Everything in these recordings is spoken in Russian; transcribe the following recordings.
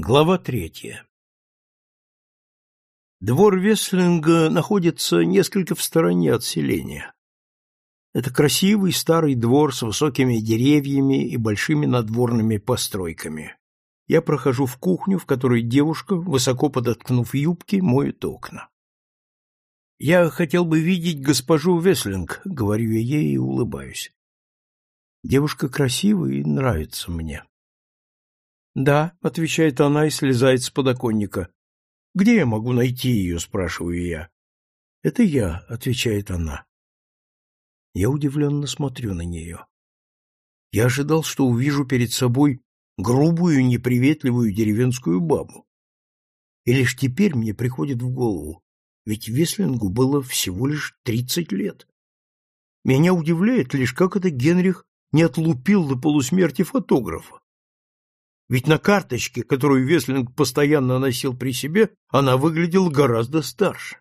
Глава третья Двор Веслинга находится несколько в стороне от селения. Это красивый старый двор с высокими деревьями и большими надворными постройками. Я прохожу в кухню, в которой девушка, высоко подоткнув юбки, моет окна. «Я хотел бы видеть госпожу Веслинг», — говорю я ей и улыбаюсь. Девушка красивая и нравится мне. «Да», — отвечает она и слезает с подоконника. «Где я могу найти ее?» — спрашиваю я. «Это я», — отвечает она. Я удивленно смотрю на нее. Я ожидал, что увижу перед собой грубую, неприветливую деревенскую бабу. И лишь теперь мне приходит в голову, ведь Веслингу было всего лишь тридцать лет. Меня удивляет лишь, как это Генрих не отлупил до полусмерти фотографа. Ведь на карточке, которую Веслинг постоянно носил при себе, она выглядела гораздо старше.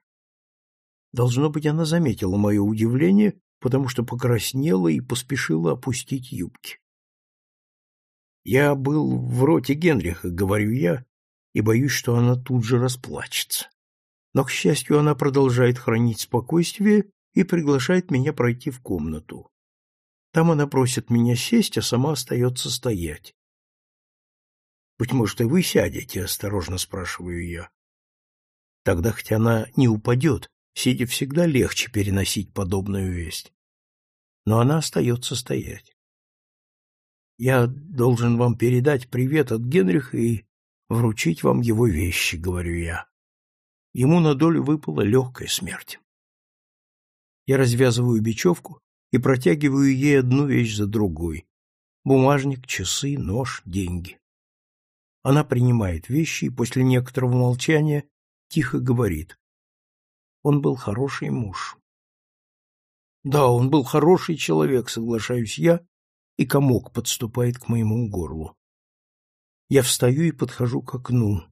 Должно быть, она заметила мое удивление, потому что покраснела и поспешила опустить юбки. Я был в роте Генриха, говорю я, и боюсь, что она тут же расплачется. Но, к счастью, она продолжает хранить спокойствие и приглашает меня пройти в комнату. Там она просит меня сесть, а сама остается стоять. Быть может, и вы сядете, осторожно спрашиваю я. Тогда хоть она не упадет, сидя всегда легче переносить подобную весть. Но она остается стоять. Я должен вам передать привет от Генриха и вручить вам его вещи, говорю я. Ему на долю выпала легкая смерть. Я развязываю бечевку и протягиваю ей одну вещь за другой. Бумажник, часы, нож, деньги. Она принимает вещи и после некоторого молчания тихо говорит. Он был хороший муж. Да, он был хороший человек, соглашаюсь я, и комок подступает к моему горлу. Я встаю и подхожу к окну.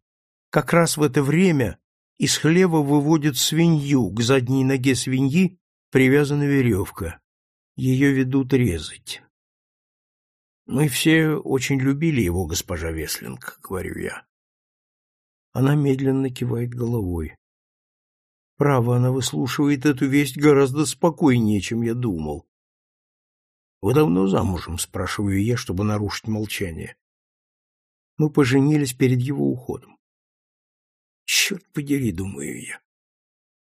Как раз в это время из хлева выводят свинью, к задней ноге свиньи привязана веревка. Ее ведут резать. Мы все очень любили его, госпожа Веслинг, говорю я. Она медленно кивает головой. Право, она выслушивает эту весть гораздо спокойнее, чем я думал. Вы давно замужем, спрашиваю я, чтобы нарушить молчание. Мы поженились перед его уходом. Черт подери, думаю я.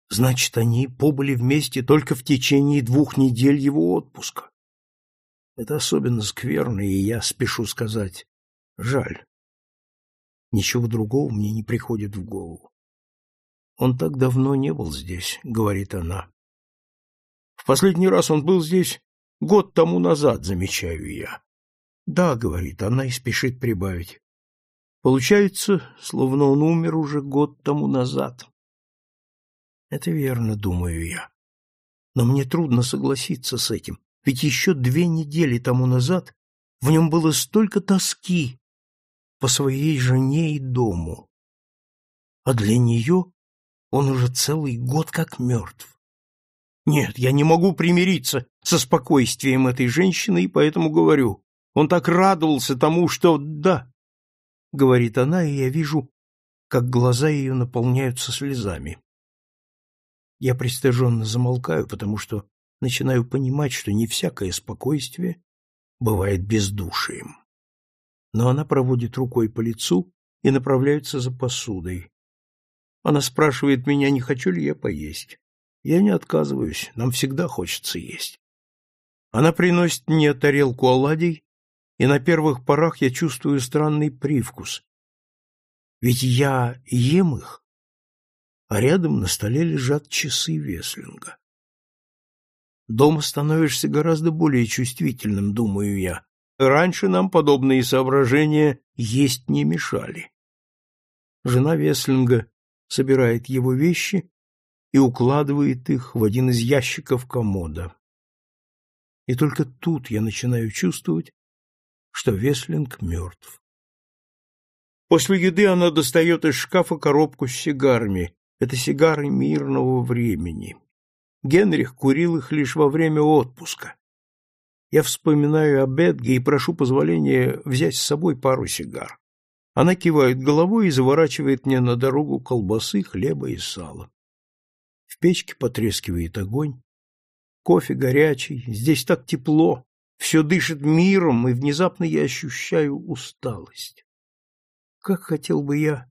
Значит, они побыли вместе только в течение двух недель его отпуска. Это особенно скверно, и я спешу сказать «жаль». Ничего другого мне не приходит в голову. «Он так давно не был здесь», — говорит она. «В последний раз он был здесь год тому назад, замечаю я». «Да», — говорит она и спешит прибавить. «Получается, словно он умер уже год тому назад». Это верно, думаю я. Но мне трудно согласиться с этим. Ведь еще две недели тому назад в нем было столько тоски по своей жене и дому. А для нее он уже целый год как мертв. Нет, я не могу примириться со спокойствием этой женщины, и поэтому говорю. Он так радовался тому, что «да», — говорит она, и я вижу, как глаза ее наполняются слезами. Я пристыженно замолкаю, потому что начинаю понимать, что не всякое спокойствие бывает бездушием. Но она проводит рукой по лицу и направляется за посудой. Она спрашивает меня, не хочу ли я поесть. Я не отказываюсь, нам всегда хочется есть. Она приносит мне тарелку оладий, и на первых порах я чувствую странный привкус. Ведь я ем их, а рядом на столе лежат часы Веслинга. Дома становишься гораздо более чувствительным, думаю я. Раньше нам подобные соображения есть не мешали. Жена Веслинга собирает его вещи и укладывает их в один из ящиков комода. И только тут я начинаю чувствовать, что Веслинг мертв. После еды она достает из шкафа коробку с сигарами. Это сигары мирного времени. Генрих курил их лишь во время отпуска. Я вспоминаю об Эдге и прошу позволения взять с собой пару сигар. Она кивает головой и заворачивает мне на дорогу колбасы, хлеба и сала. В печке потрескивает огонь. Кофе горячий, здесь так тепло, все дышит миром, и внезапно я ощущаю усталость. Как хотел бы я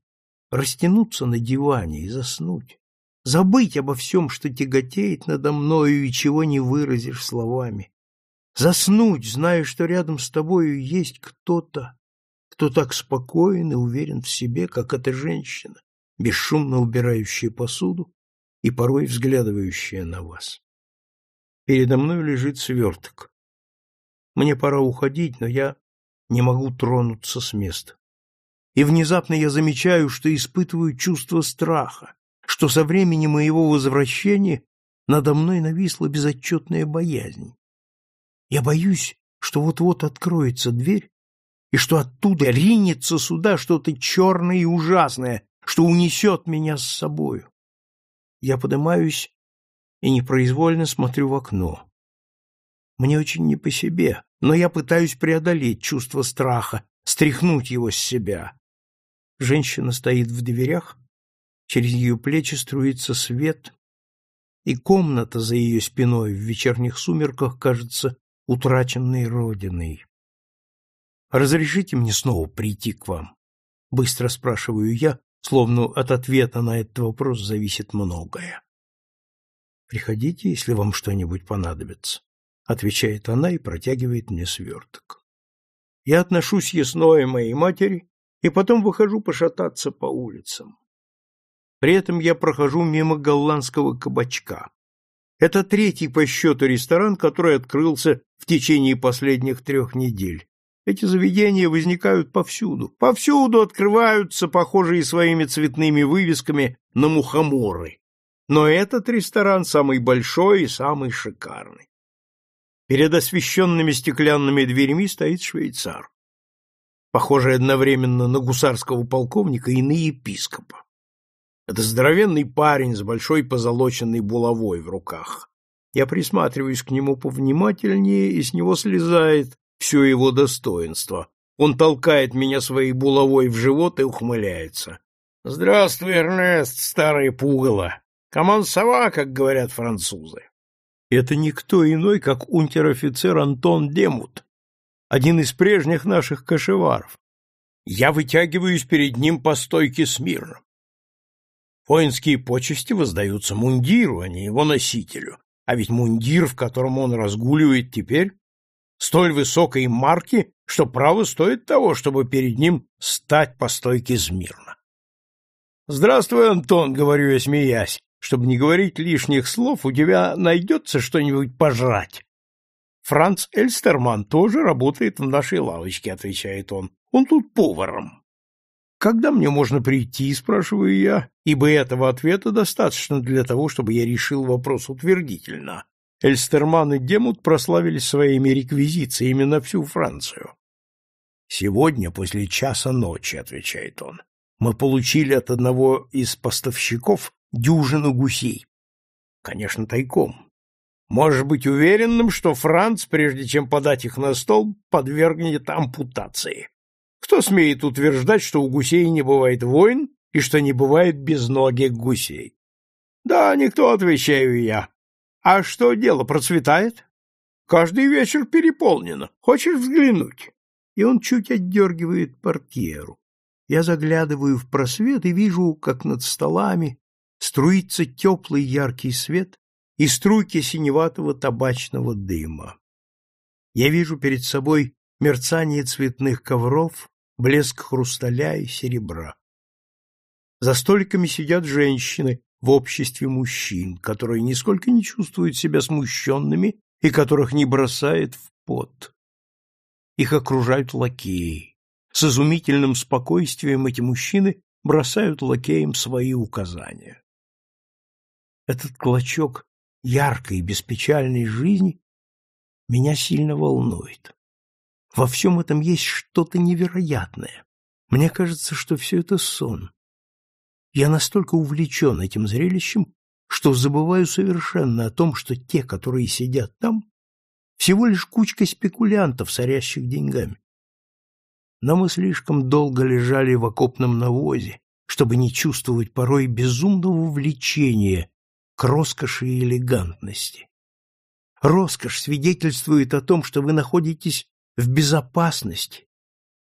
растянуться на диване и заснуть, забыть обо всем, что тяготеет надо мною и чего не выразишь словами. Заснуть, зная, что рядом с тобою есть кто-то, кто так спокоен и уверен в себе, как эта женщина, бесшумно убирающая посуду и порой взглядывающая на вас. Передо мной лежит сверток. Мне пора уходить, но я не могу тронуться с места. И внезапно я замечаю, что испытываю чувство страха, что со времени моего возвращения надо мной нависла безотчетная боязнь. Я боюсь, что вот-вот откроется дверь, и что оттуда ринется сюда что-то черное и ужасное, что унесет меня с собою. Я поднимаюсь и непроизвольно смотрю в окно. Мне очень не по себе, но я пытаюсь преодолеть чувство страха, стряхнуть его с себя. Женщина стоит в дверях, через ее плечи струится свет, и комната за ее спиной в вечерних сумерках кажется утраченной родиной. «Разрешите мне снова прийти к вам?» — быстро спрашиваю я, словно от ответа на этот вопрос зависит многое. «Приходите, если вам что-нибудь понадобится», — отвечает она и протягивает мне сверток. Я отношу съестное моей матери и потом выхожу пошататься по улицам. При этом я прохожу мимо голландского кабачка. Это третий по счету ресторан, который открылся в течение последних трех недель. Эти заведения возникают повсюду. Повсюду открываются, похожие своими цветными вывесками, на мухоморы. Но этот ресторан самый большой и самый шикарный. Перед освещенными стеклянными дверьми стоит швейцар, похожий одновременно на гусарского полковника и на епископа. Это здоровенный парень с большой позолоченной булавой в руках. Я присматриваюсь к нему повнимательнее, и с него слезает все его достоинство. Он толкает меня своей булавой в живот и ухмыляется. — Здравствуй, Эрнест, старое пугало! Команд сова, как говорят французы. Это никто иной, как унтер-офицер Антон Демут, один из прежних наших кошеваров. Я вытягиваюсь перед ним по стойке смирно. Воинские почести воздаются мундиру, а не его носителю. А ведь мундир, в котором он разгуливает теперь, столь высокой марки, что право стоит того, чтобы перед ним стать по стойке смирно. «Здравствуй, Антон», — говорю я, смеясь. «Чтобы не говорить лишних слов, у тебя найдется что-нибудь пожрать?» «Франц Эльстерман тоже работает в нашей лавочке», — отвечает он. «Он тут поваром». «Когда мне можно прийти?» — спрашиваю я, ибо этого ответа достаточно для того, чтобы я решил вопрос утвердительно. Эльстерман и Демут прославились своими реквизициями на всю Францию. «Сегодня, после часа ночи», — отвечает он, — «мы получили от одного из поставщиков дюжину гусей. Конечно, тайком. Можешь быть уверенным, что Франц, прежде чем подать их на стол, подвергнет ампутации. Кто смеет утверждать, что у гусей не бывает войн и что не бывает безногих гусей? Да, никто, отвечаю я. А что дело процветает? Каждый вечер переполнено. Хочешь взглянуть? И он чуть отдергивает портьеру. Я заглядываю в просвет и вижу, как над столами струится теплый яркий свет и струйки синеватого табачного дыма. Я вижу перед собой мерцание цветных ковров, блеск хрусталя и серебра. За столиками сидят женщины в обществе мужчин, которые нисколько не чувствуют себя смущенными и которых не бросает в пот. Их окружают лакеи. С изумительным спокойствием эти мужчины бросают лакеям свои указания. Этот клочок яркой, беспечальной жизни меня сильно волнует. Во всем этом есть что-то невероятное. Мне кажется, что все это сон. Я настолько увлечен этим зрелищем, что забываю совершенно о том, что те, которые сидят там, всего лишь кучка спекулянтов, сорящих деньгами. Но мы слишком долго лежали в окопном навозе, чтобы не чувствовать порой безумного влечения к роскоши и элегантности. Роскошь свидетельствует о том, что вы находитесь в безопасности,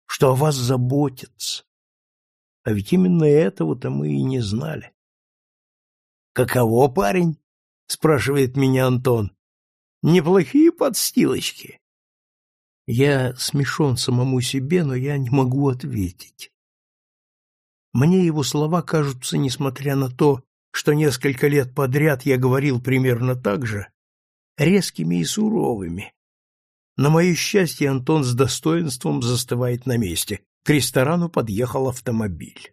что о вас заботятся. А ведь именно этого-то мы и не знали. «Каково, парень?» — спрашивает меня Антон. «Неплохие подстилочки». Я смешон самому себе, но я не могу ответить. Мне его слова кажутся, несмотря на то, что несколько лет подряд я говорил примерно так же, резкими и суровыми. На мое счастье, Антон с достоинством застывает на месте. К ресторану подъехал автомобиль.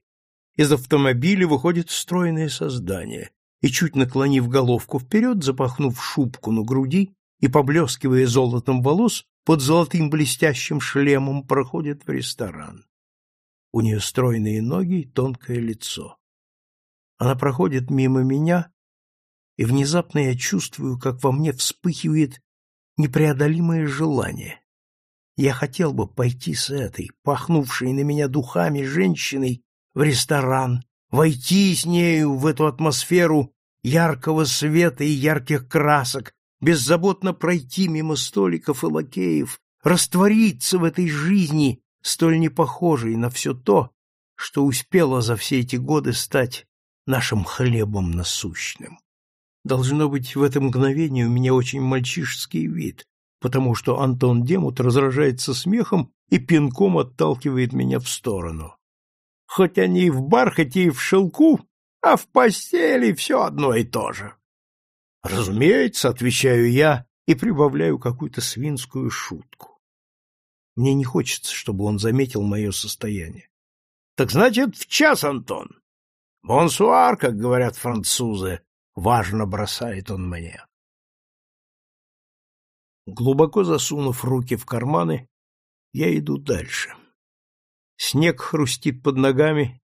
Из автомобиля выходит стройное создание, и, чуть наклонив головку вперед, запахнув шубку на груди и поблескивая золотом волос, под золотым блестящим шлемом проходит в ресторан. У нее стройные ноги и тонкое лицо. Она проходит мимо меня, и внезапно я чувствую, как во мне вспыхивает непреодолимое желание. Я хотел бы пойти с этой, пахнувшей на меня духами женщиной, в ресторан, войти с нею в эту атмосферу яркого света и ярких красок, беззаботно пройти мимо столиков и лакеев, раствориться в этой жизни, столь непохожей на все то, что успело за все эти годы стать нашим хлебом насущным. Должно быть, в это мгновение у меня очень мальчишеский вид, потому что Антон Демут разражается смехом и пинком отталкивает меня в сторону. Хоть они и в бархате, и в шелку, а в постели все одно и то же. Разумеется, отвечаю я и прибавляю какую-то свинскую шутку. Мне не хочется, чтобы он заметил мое состояние. Так значит, в час, Антон. Бонсуар, как говорят французы, важно бросает он мне. Глубоко засунув руки в карманы, я иду дальше. Снег хрустит под ногами,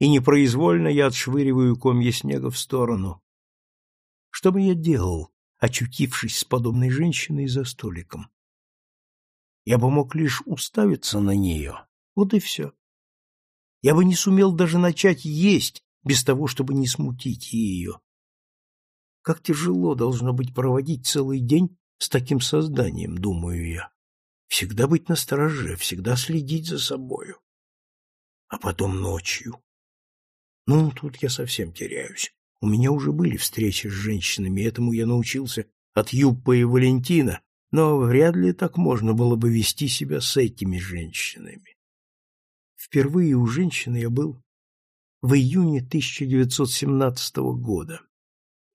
и непроизвольно я отшвыриваю комья снега в сторону. Что бы я делал, очутившись с подобной женщиной за столиком? Я бы мог лишь уставиться на нее, вот и все. Я бы не сумел даже начать есть, без того, чтобы не смутить ее. Как тяжело должно быть проводить целый день с таким созданием, думаю я. Всегда быть настороже, всегда следить за собою. А потом ночью. Ну, тут я совсем теряюсь. У меня уже были встречи с женщинами, этому я научился от Юппа и Валентина, но вряд ли так можно было бы вести себя с этими женщинами. Впервые у женщины я был в июне 1917 года.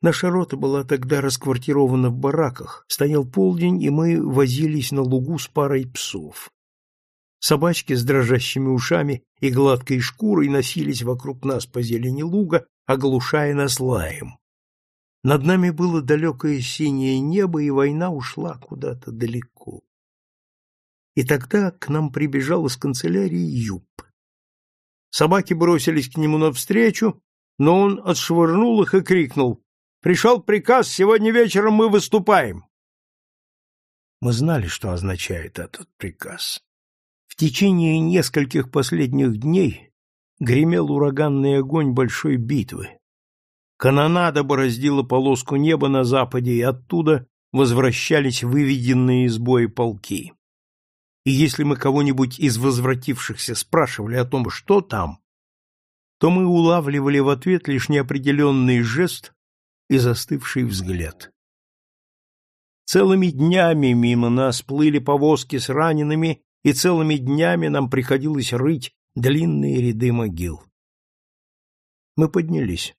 Наша рота была тогда расквартирована в бараках, стоял полдень, и мы возились на лугу с парой псов. Собачки с дрожащими ушами и гладкой шкурой носились вокруг нас по зелени луга, оглушая нас лаем. Над нами было далекое синее небо, и война ушла куда-то далеко. И тогда к нам прибежал из канцелярии Юб. Собаки бросились к нему навстречу, но он отшвырнул их и крикнул «Пришел приказ, сегодня вечером мы выступаем!» Мы знали, что означает этот приказ. В течение нескольких последних дней гремел ураганный огонь большой битвы. Канонада бороздила полоску неба на западе, и оттуда возвращались выведенные из боя полки. И если мы кого-нибудь из возвратившихся спрашивали о том, что там, то мы улавливали в ответ лишь неопределенный жест и застывший взгляд. Целыми днями мимо нас плыли повозки с ранеными и целыми днями нам приходилось рыть длинные ряды могил. Мы поднялись.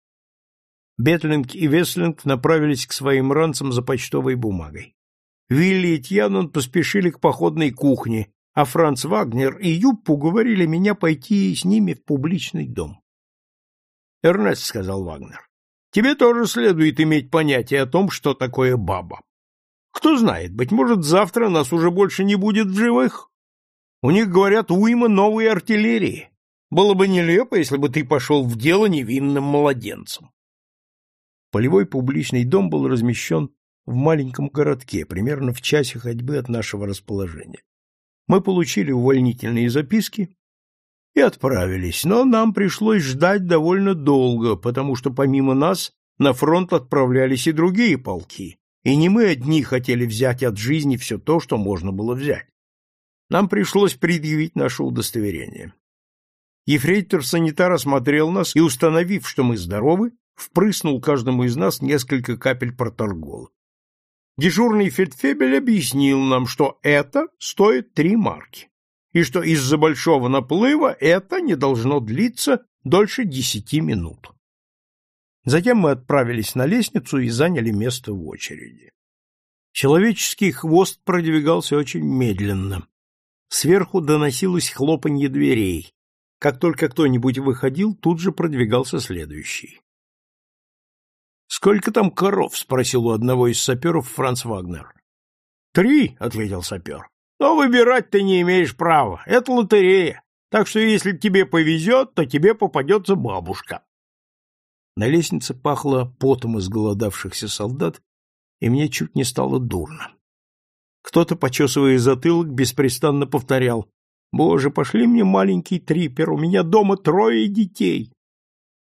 Бетлинг и Веслинг направились к своим ранцам за почтовой бумагой. Вилли и Тьянон поспешили к походной кухне, а Франц Вагнер и Юб уговорили меня пойти с ними в публичный дом. — Эрнест, — сказал Вагнер, — тебе тоже следует иметь понятие о том, что такое баба. Кто знает, быть может, завтра нас уже больше не будет в живых. У них, говорят, уйма новой артиллерии. Было бы нелепо, если бы ты пошел в дело невинным младенцем. Полевой публичный дом был размещен в маленьком городке, примерно в часе ходьбы от нашего расположения. Мы получили увольнительные записки и отправились, но нам пришлось ждать довольно долго, потому что помимо нас на фронт отправлялись и другие полки, и не мы одни хотели взять от жизни все то, что можно было взять. Нам пришлось предъявить наше удостоверение. Ефрейтор-санитар осмотрел нас и, установив, что мы здоровы, впрыснул каждому из нас несколько капель проторгола. Дежурный фельдфебель объяснил нам, что это стоит три марки, и что из-за большого наплыва это не должно длиться дольше десяти минут. Затем мы отправились на лестницу и заняли место в очереди. Человеческий хвост продвигался очень медленно. Сверху доносилось хлопанье дверей. Как только кто-нибудь выходил, тут же продвигался следующий. «Сколько там коров?» — спросил у одного из саперов Франц Вагнер. «Три», — ответил сапер. «Но выбирать ты не имеешь права. Это лотерея. Так что если тебе повезет, то тебе попадется бабушка». На лестнице пахло потом изголодавшихся солдат, и мне чуть не стало дурно. Кто-то, почесывая затылок, беспрестанно повторял «Боже, пошли мне маленький трипер, у меня дома трое детей!»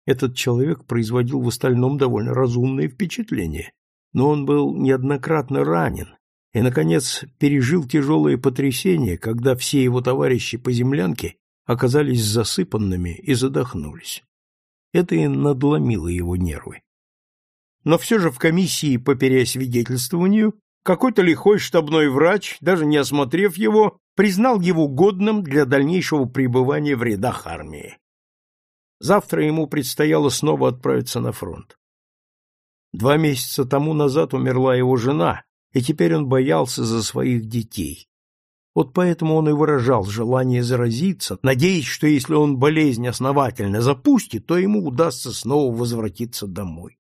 Этот человек производил в остальном довольно разумное впечатление, но он был неоднократно ранен и, наконец, пережил тяжелое потрясение, когда все его товарищи по землянке оказались засыпанными и задохнулись. Это и надломило его нервы. Но все же в комиссии по переосвидетельствованию какой-то лихой штабной врач, даже не осмотрев его, признал его годным для дальнейшего пребывания в рядах армии. Завтра ему предстояло снова отправиться на фронт. Два месяца тому назад умерла его жена, и теперь он боялся за своих детей. Вот поэтому он и выражал желание заразиться, надеясь, что если он болезнь основательно запустит, то ему удастся снова возвратиться домой.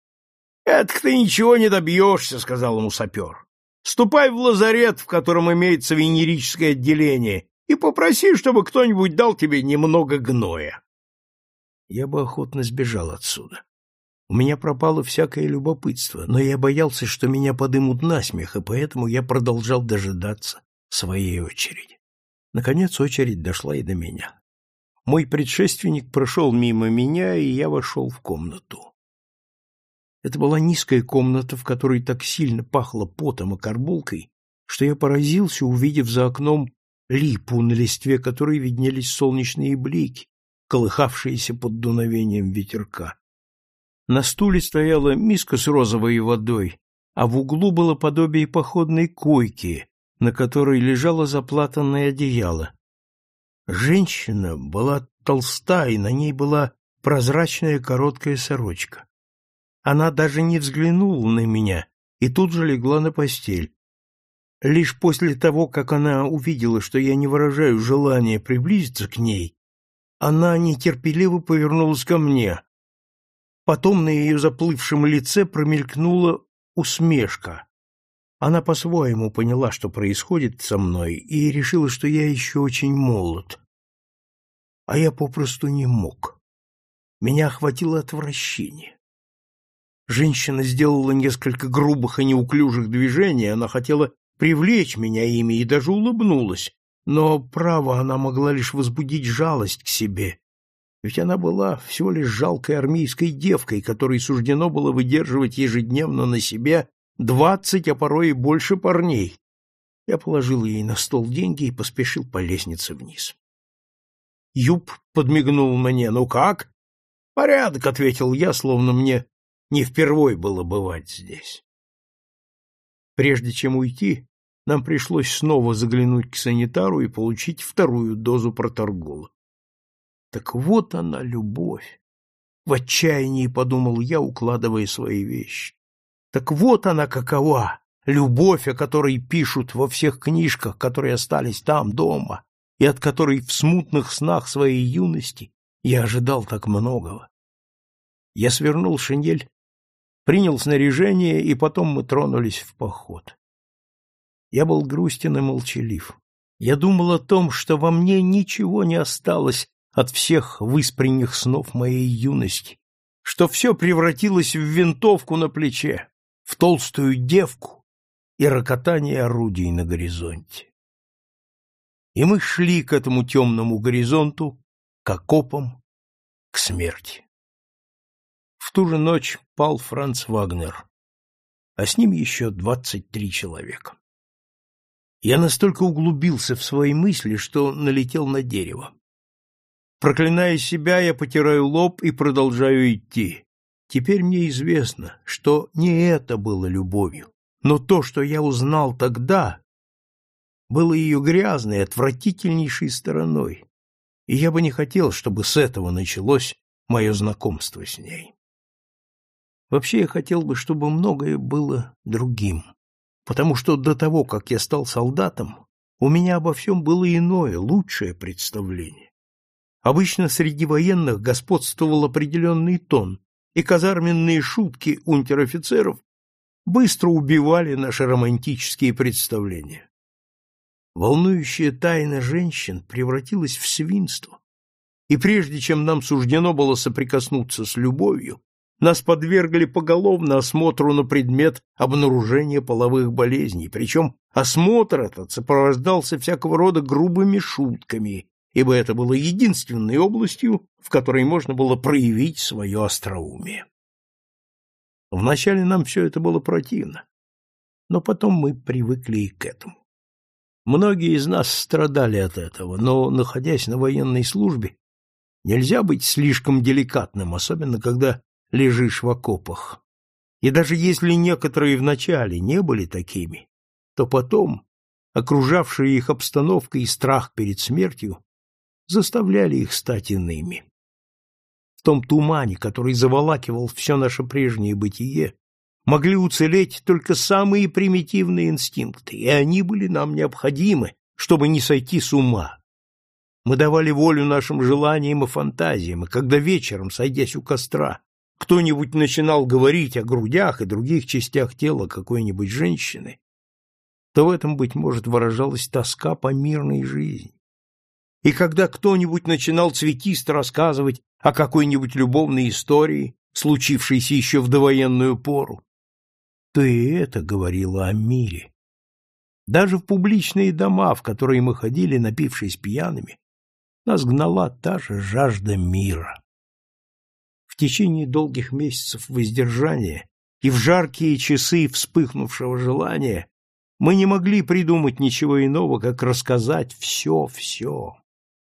— Это ты ничего не добьешься, — сказал ему сапер. — Ступай в лазарет, в котором имеется венерическое отделение, и попроси, чтобы кто-нибудь дал тебе немного гноя я бы охотно сбежал отсюда. У меня пропало всякое любопытство, но я боялся, что меня подымут на смех, и поэтому я продолжал дожидаться своей очереди. Наконец очередь дошла и до меня. Мой предшественник прошел мимо меня, и я вошел в комнату. Это была низкая комната, в которой так сильно пахло потом и карбулкой, что я поразился, увидев за окном липу, на листве которой виднелись солнечные блики, колыхавшиеся под дуновением ветерка. На стуле стояла миска с розовой водой, а в углу было подобие походной койки, на которой лежало заплатанное одеяло. Женщина была толста, и на ней была прозрачная короткая сорочка. Она даже не взглянула на меня и тут же легла на постель. Лишь после того, как она увидела, что я не выражаю желания приблизиться к ней, она нетерпеливо повернулась ко мне. Потом на ее заплывшем лице промелькнула усмешка. Она по-своему поняла, что происходит со мной, и решила, что я еще очень молод. А я попросту не мог. Меня охватило отвращение. Женщина сделала несколько грубых и неуклюжих движений, она хотела привлечь меня ими и даже улыбнулась, но, право, она могла лишь возбудить жалость к себе, ведь она была всего лишь жалкой армейской девкой, которой суждено было выдерживать ежедневно на себе двадцать, а порой и больше парней. Я положил ей на стол деньги и поспешил по лестнице вниз. Юб подмигнул мне. «Ну как?» «Порядок», — ответил я, словно мне не впервой было бывать здесь. Прежде чем уйти, нам пришлось снова заглянуть к санитару и получить вторую дозу проторгола. Так вот она, любовь. В отчаянии подумал я, укладывая свои вещи. Так вот она какова, любовь, о которой пишут во всех книжках, которые остались там, дома, и от которой в смутных снах своей юности я ожидал так многого. Я свернул шинель, принял снаряжение, и потом мы тронулись в поход. Я был грустен и молчалив. Я думал о том, что во мне ничего не осталось от всех выспренних снов моей юности, что все превратилось в винтовку на плече, в толстую девку и рокотание орудий на горизонте. И мы шли к этому темному горизонту, к окопам, к смерти. В ту же ночь пал Франц Вагнер, а с ним еще двадцать три человека. Я настолько углубился в свои мысли, что налетел на дерево. Проклиная себя, я потираю лоб и продолжаю идти. Теперь мне известно, что не это было любовью, но то, что я узнал тогда, было ее грязной, отвратительнейшей стороной, и я бы не хотел, чтобы с этого началось мое знакомство с ней. Вообще я хотел бы, чтобы многое было другим, потому что до того, как я стал солдатом, у меня обо всем было иное, лучшее представление. Обычно среди военных господствовал определенный тон, и казарменные шутки унтер-офицеров быстро убивали наши романтические представления. Волнующая тайна женщин превратилась в свинство, и прежде чем нам суждено было соприкоснуться с любовью, нас подвергли поголовно осмотру на предмет обнаружения половых болезней, причем осмотр этот сопровождался всякого рода грубыми шутками, ибо это было единственной областью, в которой можно было проявить свое остроумие. Вначале нам все это было противно, но потом мы привыкли и к этому. Многие из нас страдали от этого, но, находясь на военной службе, нельзя быть слишком деликатным, особенно когда лежишь в окопах. И даже если некоторые вначале не были такими, то потом окружавшая их обстановка и страх перед смертью заставляли их стать иными. В том тумане, который заволакивал все наше прежнее бытие, могли уцелеть только самые примитивные инстинкты, и они были нам необходимы, чтобы не сойти с ума. Мы давали волю нашим желаниям и фантазиям, и когда вечером, сойдясь у костра, кто-нибудь начинал говорить о грудях и других частях тела какой-нибудь женщины, то в этом, быть может, выражалась тоска по мирной жизни. И когда кто-нибудь начинал цветисто рассказывать о какой-нибудь любовной истории, случившейся еще в довоенную пору, то и это говорило о мире. Даже в публичные дома, в которые мы ходили, напившись пьяными, нас гнала та же жажда мира. В течение долгих месяцев воздержания и в жаркие часы вспыхнувшего желания мы не могли придумать ничего иного, как рассказать все-все.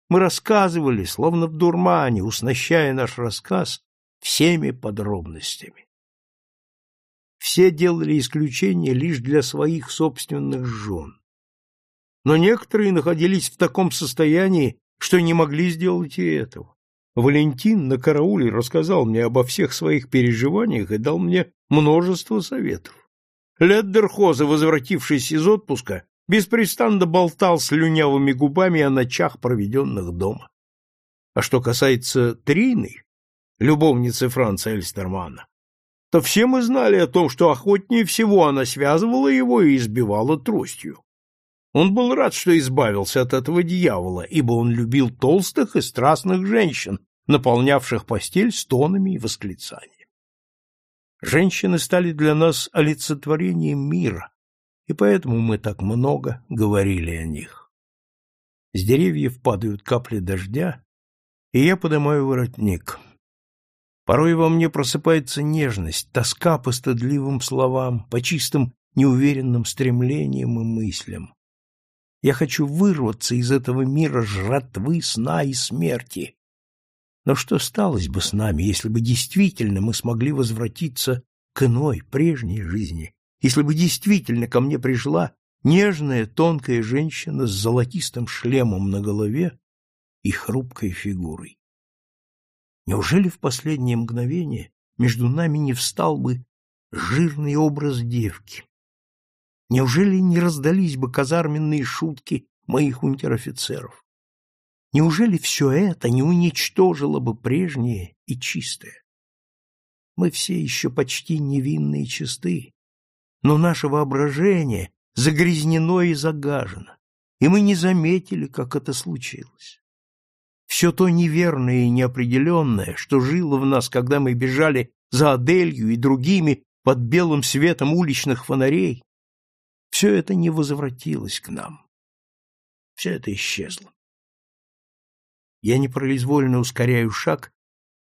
Мы рассказывали, словно в дурмане, уснащая наш рассказ всеми подробностями. Все делали исключение лишь для своих собственных жен. Но некоторые находились в таком состоянии, что не могли сделать и этого. Валентин на карауле рассказал мне обо всех своих переживаниях и дал мне множество советов. Леддерхоза, возвратившись из отпуска, беспрестанно болтал слюнявыми губами о ночах, проведенных дома. А что касается Трины, любовницы Франца Эльстермана, то все мы знали о том, что охотнее всего она связывала его и избивала тростью. Он был рад, что избавился от этого дьявола, ибо он любил толстых и страстных женщин, наполнявших постель стонами и восклицаниями. Женщины стали для нас олицетворением мира, и поэтому мы так много говорили о них. С деревьев падают капли дождя, и я поднимаю воротник. Порой во мне просыпается нежность, тоска по стыдливым словам, по чистым неуверенным стремлениям и мыслям. Я хочу вырваться из этого мира жратвы, сна и смерти. Но что сталось бы с нами, если бы действительно мы смогли возвратиться к иной, прежней жизни, если бы действительно ко мне пришла нежная, тонкая женщина с золотистым шлемом на голове и хрупкой фигурой. Неужели в последнее мгновение между нами не встал бы жирный образ девки? Неужели не раздались бы казарменные шутки моих унтер-офицеров? Неужели все это не уничтожило бы прежнее и чистое? Мы все еще почти невинные и чисты, но наше воображение загрязнено и загажено, и мы не заметили, как это случилось. Все то неверное и неопределенное, что жило в нас, когда мы бежали за Аделью и другими под белым светом уличных фонарей, все это не возвратилось к нам. Все это исчезло. Я непроизвольно ускоряю шаг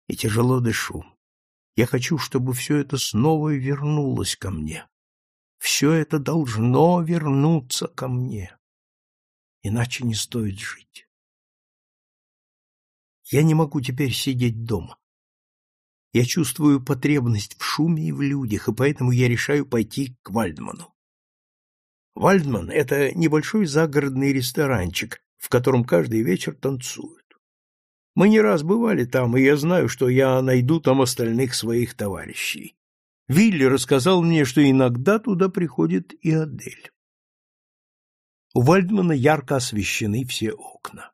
и тяжело дышу. Я хочу, чтобы все это снова вернулось ко мне. Все это должно вернуться ко мне. Иначе не стоит жить. Я не могу теперь сидеть дома. Я чувствую потребность в шуме и в людях, и поэтому я решаю пойти к Вальдману. Вальдман — это небольшой загородный ресторанчик, в котором каждый вечер танцуют. Мы не раз бывали там, и я знаю, что я найду там остальных своих товарищей. Вилли рассказал мне, что иногда туда приходит и Адель. У Вальдмана ярко освещены все окна.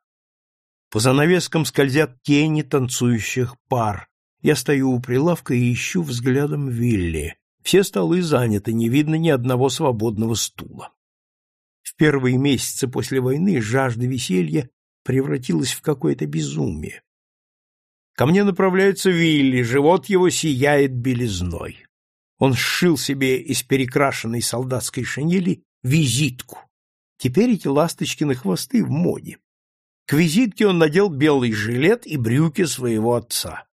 По занавескам скользят тени танцующих пар. Я стою у прилавка и ищу взглядом Вилли. Все столы заняты, не видно ни одного свободного стула. В первые месяцы после войны жажда веселья превратилась в какое-то безумие. Ко мне направляется Вилли, живот его сияет белизной. Он сшил себе из перекрашенной солдатской шинели визитку. Теперь эти ласточкины хвосты в моде. К визитке он надел белый жилет и брюки своего отца.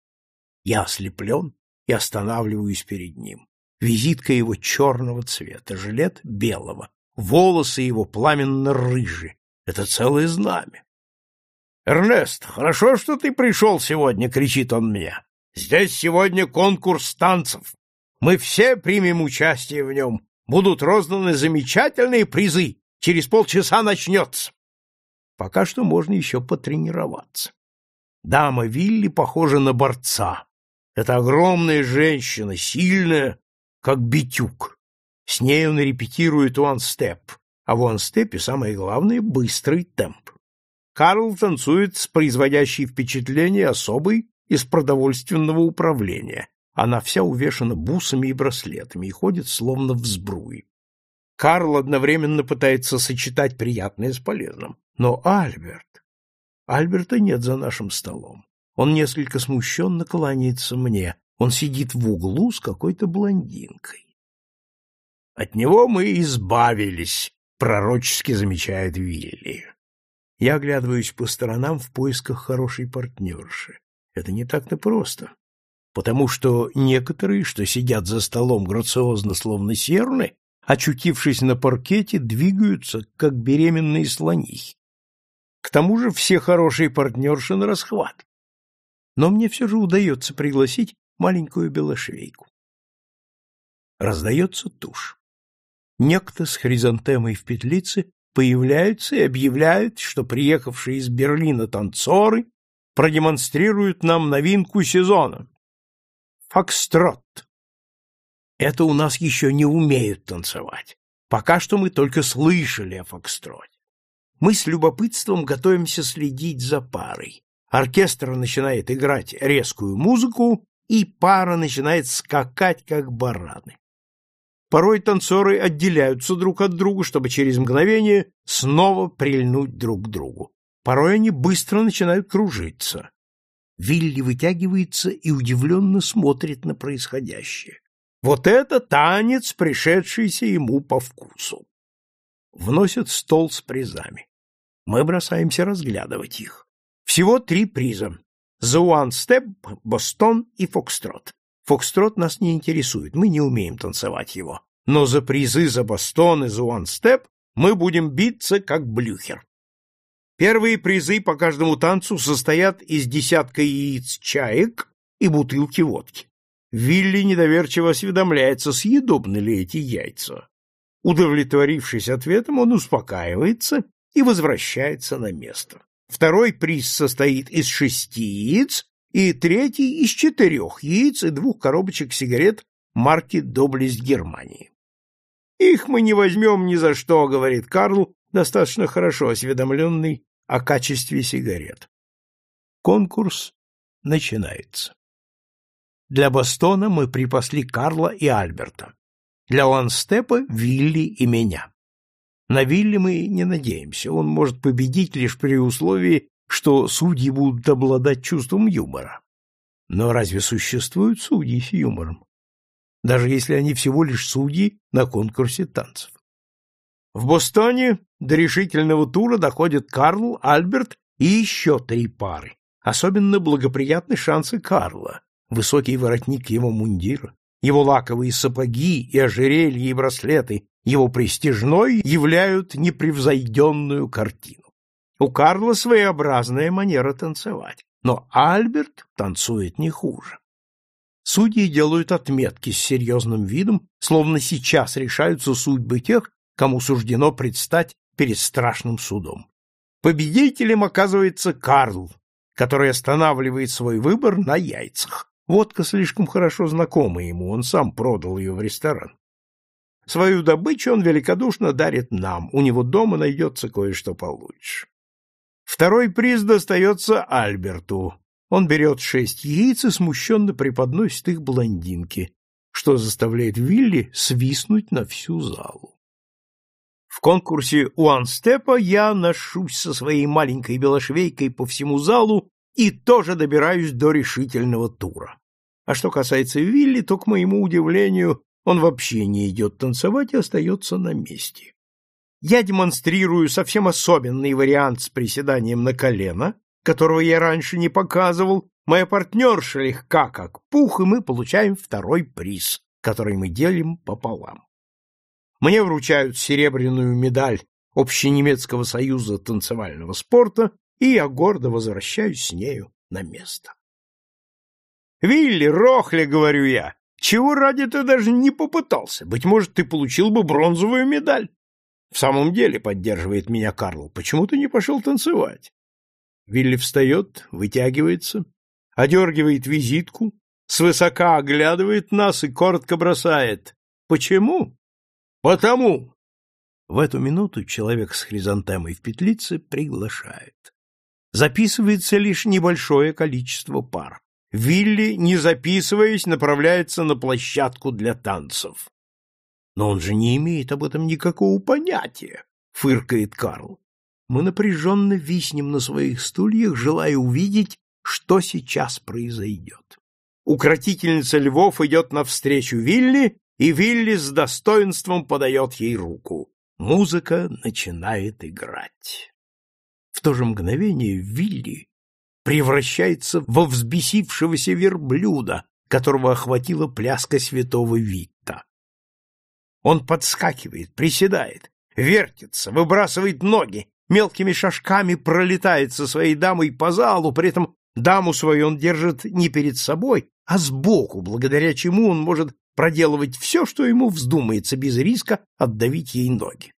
Я ослеплен и останавливаюсь перед ним. Визитка его черного цвета, жилет белого, волосы его пламенно-рыжие. Это целое знамя. «Эрнест, хорошо, что ты пришел сегодня!» — кричит он мне. «Здесь сегодня конкурс танцев. Мы все примем участие в нем. Будут розданы замечательные призы. Через полчаса начнется. Пока что можно еще потренироваться. Дама Вилли похожа на борца. Это огромная женщина, сильная, как битюк. С ней он репетирует one-step, а в one-степе самое главное — быстрый темп. Карл танцует с производящей впечатление особой из продовольственного управления. Она вся увешана бусами и браслетами и ходит словно в сбруе. Карл одновременно пытается сочетать приятное с полезным. Но Альберт... Альберта нет за нашим столом. Он несколько смущенно кланяется мне. Он сидит в углу с какой-то блондинкой. От него мы избавились, пророчески замечает Вилли. Я оглядываюсь по сторонам в поисках хорошей партнерши. Это не так-то просто потому что некоторые, что сидят за столом грациозно, словно серны, очутившись на паркете, двигаются, как беременные слонихи. К тому же все хорошие партнерши на расхват. Но мне все же удается пригласить маленькую белошвейку. Раздается тушь. Некто с хризантемой в петлице появляются и объявляют, что приехавшие из Берлина танцоры продемонстрируют нам новинку сезона Фокстрот. Это у нас еще не умеют танцевать. Пока что мы только слышали о фокстроте. Мы с любопытством готовимся следить за парой. Оркестр начинает играть резкую музыку, и пара начинает скакать, как бараны. Порой танцоры отделяются друг от друга, чтобы через мгновение снова прильнуть друг к другу. Порой они быстро начинают кружиться. Вилли вытягивается и удивленно смотрит на происходящее. Вот это танец, пришедшийся ему по вкусу. Вносят стол с призами. Мы бросаемся разглядывать их. Всего три приза. The One Step, Бостон и Фокстрот. Фокстрот нас не интересует, мы не умеем танцевать его. Но за призы за Бостон и The One Step мы будем биться, как блюхер. Первые призы по каждому танцу состоят из десятка яиц чаек и бутылки водки. Вилли недоверчиво осведомляется, съедобны ли эти яйца. Удовлетворившись ответом, он успокаивается и возвращается на место. Второй приз состоит из шести яиц, и третий — из четырех яиц и двух коробочек сигарет марки «Доблесть Германии». «Их мы не возьмем ни за что», — говорит Карл, достаточно хорошо осведомленный о качестве сигарет. Конкурс начинается. Для Бостона мы припасли Карла и Альберта. Для Ланстепа — Вилли и меня. На Вилли мы не надеемся, он может победить лишь при условии, что судьи будут обладать чувством юмора. Но разве существуют судьи с юмором? Даже если они всего лишь судьи на конкурсе танцев. В Бостоне до решительного тура доходят Карл, Альберт и еще три пары. Особенно благоприятны шансы Карла. Высокий воротник его мундира, его лаковые сапоги и ожерелья и браслеты, его престижной являют непревзойденную картину. У Карла своеобразная манера танцевать, но Альберт танцует не хуже. Судьи делают отметки с серьезным видом, словно сейчас решаются судьбы тех, кому суждено предстать перед страшным судом. Победителем оказывается Карл, который останавливает свой выбор на яйцах. Водка слишком хорошо знакома ему, он сам продал ее в ресторан. Свою добычу он великодушно дарит нам, у него дома найдется кое-что получше. Второй приз достается Альберту. Он берет шесть яиц и смущенно преподносит их блондинке, что заставляет Вилли свистнуть на всю залу. В конкурсе Уанстепа я ношусь со своей маленькой белошвейкой по всему залу и тоже добираюсь до решительного тура. А что касается Вилли, то, к моему удивлению, он вообще не идет танцевать и остается на месте. Я демонстрирую совсем особенный вариант с приседанием на колено, которого я раньше не показывал. Моя партнерша легка, как пух, и мы получаем второй приз, который мы делим пополам. Мне вручают серебряную медаль Общенемецкого союза танцевального спорта, и я гордо возвращаюсь с нею на место. «Вилли, Рохля, — говорю я, — чего ради ты даже не попытался? Быть может, ты получил бы бронзовую медаль?» «В самом деле, — поддерживает меня Карл, — почему ты не пошел танцевать?» Вилли встает, вытягивается, одергивает визитку, свысока оглядывает нас и коротко бросает. «Почему?» Потому в эту минуту человек с хризантемой в петлице приглашает. Записывается лишь небольшое количество пар. Вилли, не записываясь, направляется на площадку для танцев. Но он же не имеет об этом никакого понятия, фыркает Карл. Мы напряженно виснем на своих стульях, желая увидеть, что сейчас произойдет. Укротительница львов идет навстречу Вилли и Вилли с достоинством подает ей руку. Музыка начинает играть. В то же мгновение Вилли превращается во взбесившегося верблюда, которого охватила пляска святого Витта. Он подскакивает, приседает, вертится, выбрасывает ноги, мелкими шажками пролетает со своей дамой по залу, при этом даму свою он держит не перед собой, а сбоку, благодаря чему он может проделывать все, что ему вздумается, без риска отдавить ей ноги.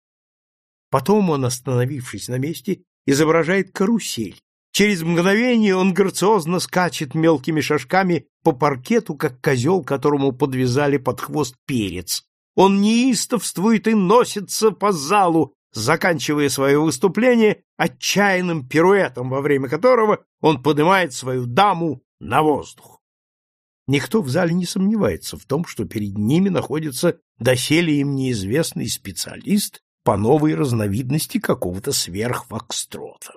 Потом он, остановившись на месте, изображает карусель. Через мгновение он грациозно скачет мелкими шажками по паркету, как козел, которому подвязали под хвост перец. Он неистовствует и носится по залу, заканчивая свое выступление отчаянным пируэтом, во время которого он поднимает свою даму на воздух. Никто в зале не сомневается в том, что перед ними находится доселе им неизвестный специалист по новой разновидности какого-то сверхфокстрота.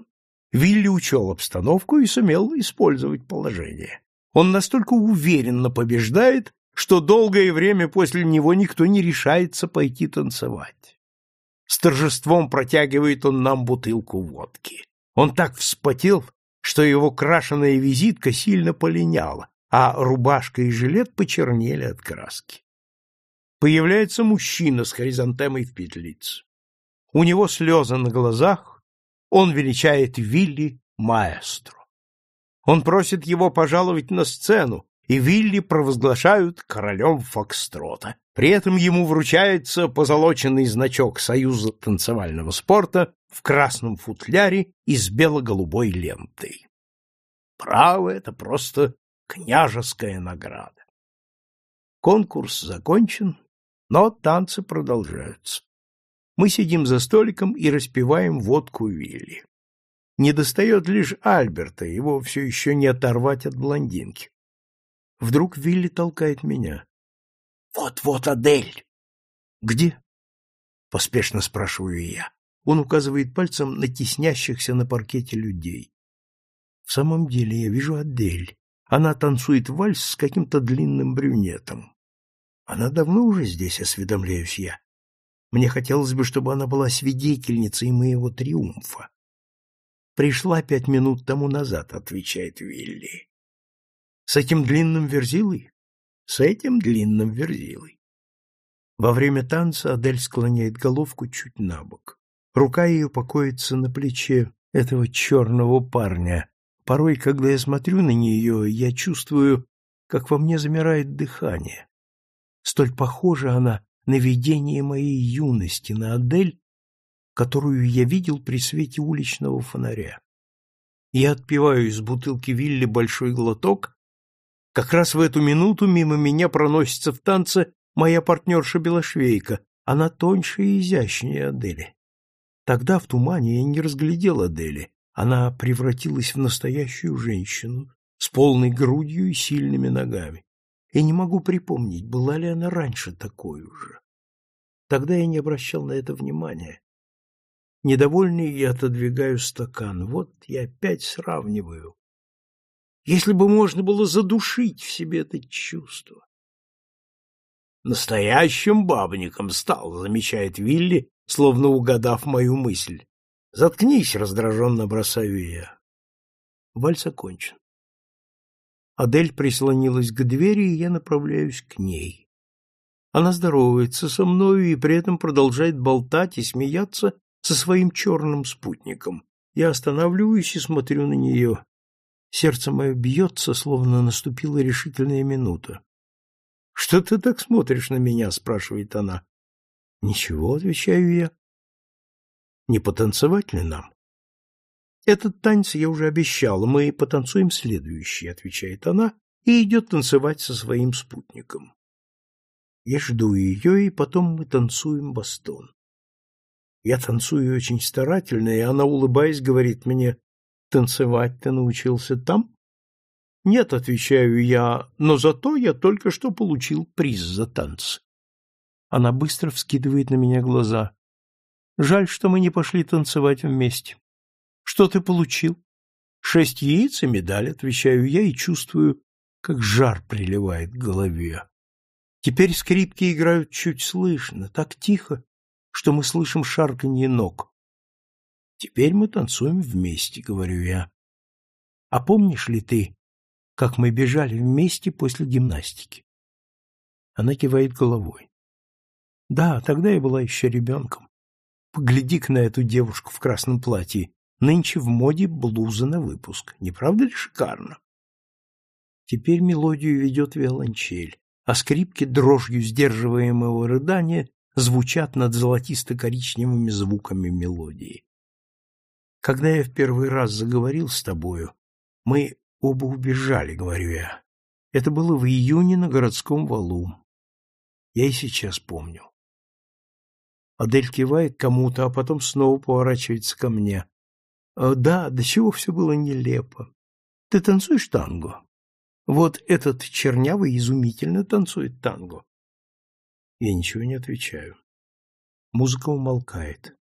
Вилли учел обстановку и сумел использовать положение. Он настолько уверенно побеждает, что долгое время после него никто не решается пойти танцевать. С торжеством протягивает он нам бутылку водки. Он так вспотел, что его крашеная визитка сильно полиняла, а рубашка и жилет почернели от краски. Появляется мужчина с хризантемой в петлице. У него слезы на глазах, он величает Вилли маэстро. Он просит его пожаловать на сцену, и Вилли провозглашают королем фокстрота. При этом ему вручается позолоченный значок Союза танцевального спорта в красном футляре и с бело-голубой лентой. Право, это просто княжеская награда. Конкурс закончен, но танцы продолжаются. Мы сидим за столиком и распиваем водку Вилли. Не достает лишь Альберта, его все еще не оторвать от блондинки. Вдруг Вилли толкает меня. «Вот-вот Адель!» «Где?» — поспешно спрашиваю я. Он указывает пальцем на теснящихся на паркете людей. В самом деле я вижу Адель. Она танцует вальс с каким-то длинным брюнетом. Она давно уже здесь, осведомляюсь я. Мне хотелось бы, чтобы она была свидетельницей моего триумфа. Пришла пять минут тому назад, отвечает Вилли. С этим длинным верзилой? С этим длинным верзилой. Во время танца Адель склоняет головку чуть на бок. Рука ее покоится на плече этого черного парня. Порой, когда я смотрю на нее, я чувствую, как во мне замирает дыхание. Столь похожа она на видение моей юности, на Адель, которую я видел при свете уличного фонаря. Я отпиваю из бутылки Вилли большой глоток. Как раз в эту минуту мимо меня проносится в танце моя партнерша Белошвейка. Она тоньше и изящнее Адели. Тогда в тумане я не разглядел Адели. Она превратилась в настоящую женщину с полной грудью и сильными ногами. И не могу припомнить, была ли она раньше такой уже. Тогда я не обращал на это внимания. Недовольный я отодвигаю стакан. Вот я опять сравниваю. Если бы можно было задушить в себе это чувство. Настоящим бабником стал, замечает Вилли, словно угадав мою мысль. Заткнись, раздраженно бросаю я. Вальс окончен. Адель прислонилась к двери, и я направляюсь к ней. Она здоровается со мною и при этом продолжает болтать и смеяться со своим черным спутником. Я останавливаюсь и смотрю на нее. Сердце мое бьется, словно наступила решительная минута. — Что ты так смотришь на меня? — спрашивает она. — Ничего, — отвечаю я. — Не потанцевать ли нам? Этот танец я уже обещала, мы потанцуем следующий, отвечает она и идет танцевать со своим спутником. Я жду ее, и потом мы танцуем бастон. Я танцую очень старательно, и она, улыбаясь, говорит мне, «Танцевать ты научился там?» «Нет», — отвечаю я, «но зато я только что получил приз за танцы». Она быстро вскидывает на меня глаза. «Жаль, что мы не пошли танцевать вместе. Что ты получил? Шесть яиц и медаль, отвечаю я и чувствую, как жар приливает к голове. Теперь скрипки играют чуть слышно, так тихо, что мы слышим шарканье ног. Теперь мы танцуем вместе, говорю я. А помнишь ли ты, как мы бежали вместе после гимнастики? Она кивает головой. Да, тогда я была еще ребенком. Погляди-ка на эту девушку в красном платье. Нынче в моде блуза на выпуск. Не правда ли шикарно? Теперь мелодию ведет виолончель, а скрипки дрожью сдерживаемого рыдания звучат над золотисто-коричневыми звуками мелодии. Когда я в первый раз заговорил с тобою, мы оба убежали, говорю я. Это было в июне на городском валу. Я и сейчас помню. Адель кивает кому-то, а потом снова поворачивается ко мне. Э, да, до чего все было нелепо. Ты танцуешь танго? Вот этот чернявый изумительно танцует танго. Я ничего не отвечаю. Музыка умолкает.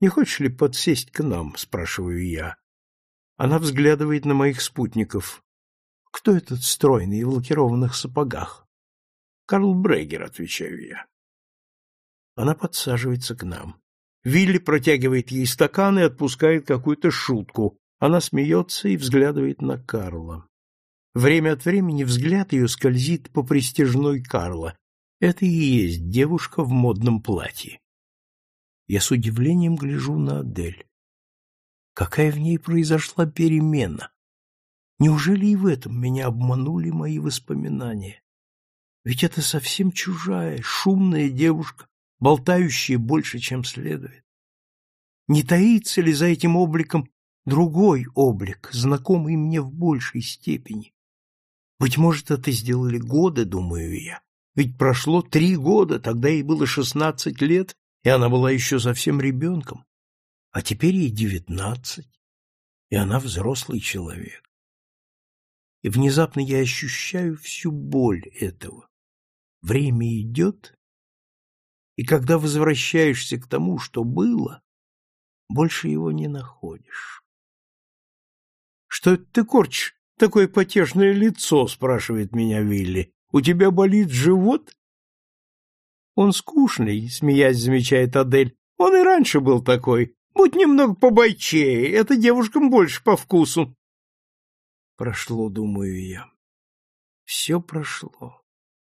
Не хочешь ли подсесть к нам, спрашиваю я. Она взглядывает на моих спутников. Кто этот стройный в лакированных сапогах? Карл Брегер, отвечаю я. Она подсаживается к нам. Вилли протягивает ей стакан и отпускает какую-то шутку. Она смеется и взглядывает на Карла. Время от времени взгляд ее скользит по пристежной Карла. Это и есть девушка в модном платье. Я с удивлением гляжу на Адель. Какая в ней произошла перемена? Неужели и в этом меня обманули мои воспоминания? Ведь это совсем чужая, шумная девушка, болтающие больше, чем следует. Не таится ли за этим обликом другой облик, знакомый мне в большей степени? Быть может, это сделали годы, думаю я. Ведь прошло три года, тогда ей было шестнадцать лет, и она была еще совсем ребенком. А теперь ей девятнадцать, и она взрослый человек. И внезапно я ощущаю всю боль этого. Время идет, и когда возвращаешься к тому, что было, больше его не находишь. — Что это ты корчишь такое потешное лицо? — спрашивает меня Вилли. — У тебя болит живот? Он скучный, смеясь, замечает Адель. Он и раньше был такой. Будь немного побойчее, это девушкам больше по вкусу. Прошло, думаю я. Все прошло.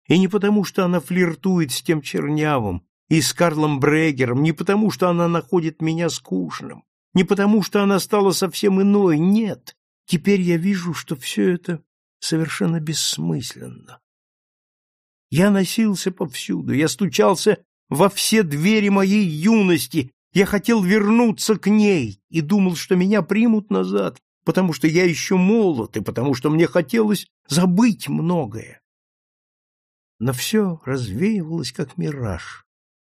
И не потому, что она флиртует с тем чернявым и с Карлом Брегером, не потому, что она находит меня скучным, не потому, что она стала совсем иной, нет. Теперь я вижу, что все это совершенно бессмысленно. Я носился повсюду, я стучался во все двери моей юности, я хотел вернуться к ней и думал, что меня примут назад, потому что я еще молод и потому что мне хотелось забыть многое. Но все развеивалось, как мираж,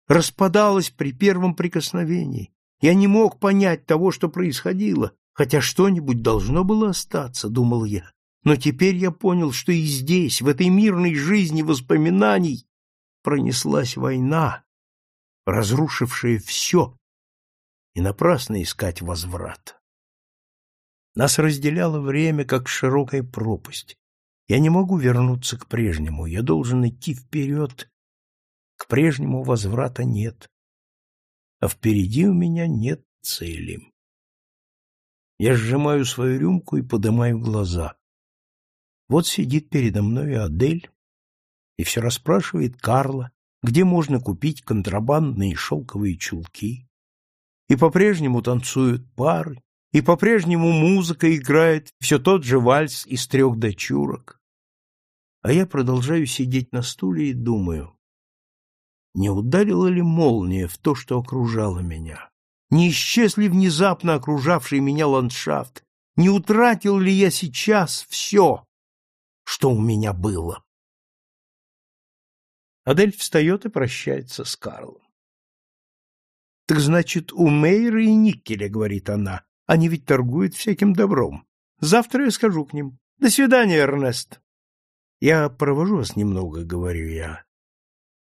распадалось при первом прикосновении. Я не мог понять того, что происходило, хотя что-нибудь должно было остаться, думал я. Но теперь я понял, что и здесь, в этой мирной жизни воспоминаний, пронеслась война, разрушившая все, и напрасно искать возврат. Нас разделяло время, как широкая пропасть. Я не могу вернуться к прежнему, я должен идти вперед. К прежнему возврата нет, а впереди у меня нет цели. Я сжимаю свою рюмку и поднимаю глаза. Вот сидит передо мной Адель и все расспрашивает Карла, где можно купить контрабандные шелковые чулки. И по-прежнему танцуют пары, и по-прежнему музыка играет все тот же вальс из трех дочурок. А я продолжаю сидеть на стуле и думаю, не ударила ли молния в то, что окружало меня? Не исчез ли внезапно окружавший меня ландшафт? Не утратил ли я сейчас все? что у меня было. Адель встает и прощается с Карлом. — Так значит, у Мейра и Никеля, — говорит она, — они ведь торгуют всяким добром. Завтра я скажу к ним. До свидания, Эрнест. Я провожу вас немного, — говорю я.